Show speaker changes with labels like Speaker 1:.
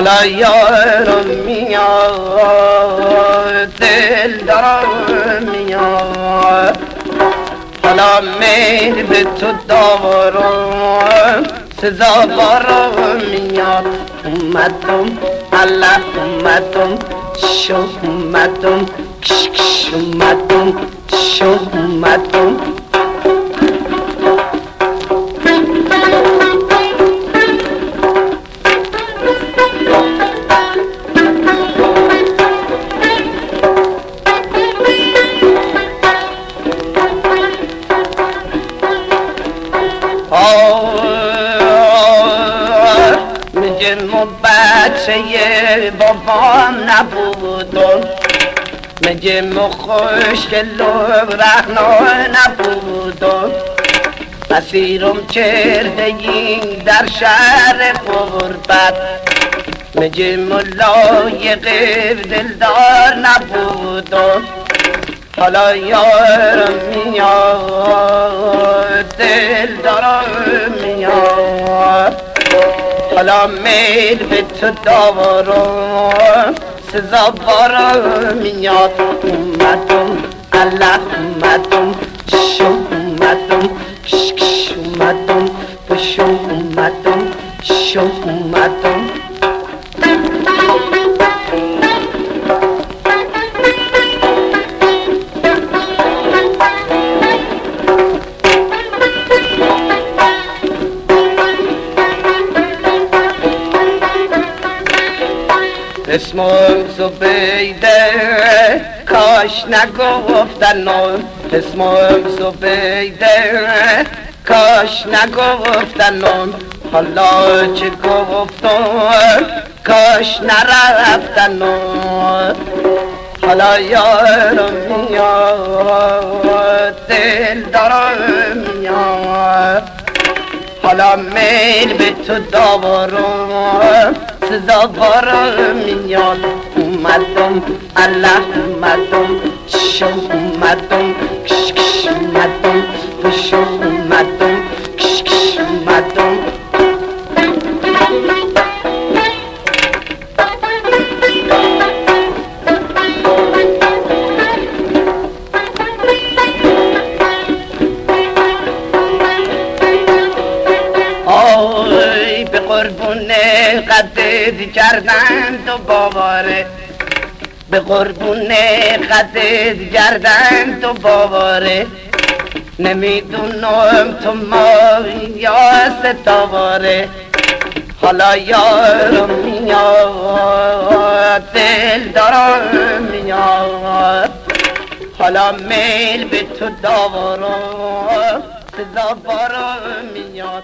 Speaker 1: حالا یارم میاد دل دارم میاد. حالا میل به تو دارم سزا بارم میاد. اومدم الله اومدم شو اومدم کش کش اومدم شو اومدم. میگه و بچه بابام نبودم میگه مو خوشگل و رهنا نبودم اسیرم کرده این در شهر قربت. میگه ملایق دلدار نبودم حالا یارم میاد دل دارم میاد حالا میل به تو دارم سزا بارم میاد اومدم الله اومدم شو اومدم. اسم زبیده کاش نگفتن اسم زبیده کاش نگفتن حالا چه گفتم کاش نرفتن حالا یارم میاد دل دارم میاد. حالا میل به تو دارم سزا بارم میاد اومدم الله اومدم شو اومدم قدت کردن تو باواره به قربون قدت کردن تو باواره نمی‌دونم تو ما یا ستاواره حالا یارم میاد دل دارم میاد حالا میل به تو دارم صدا بارم میاد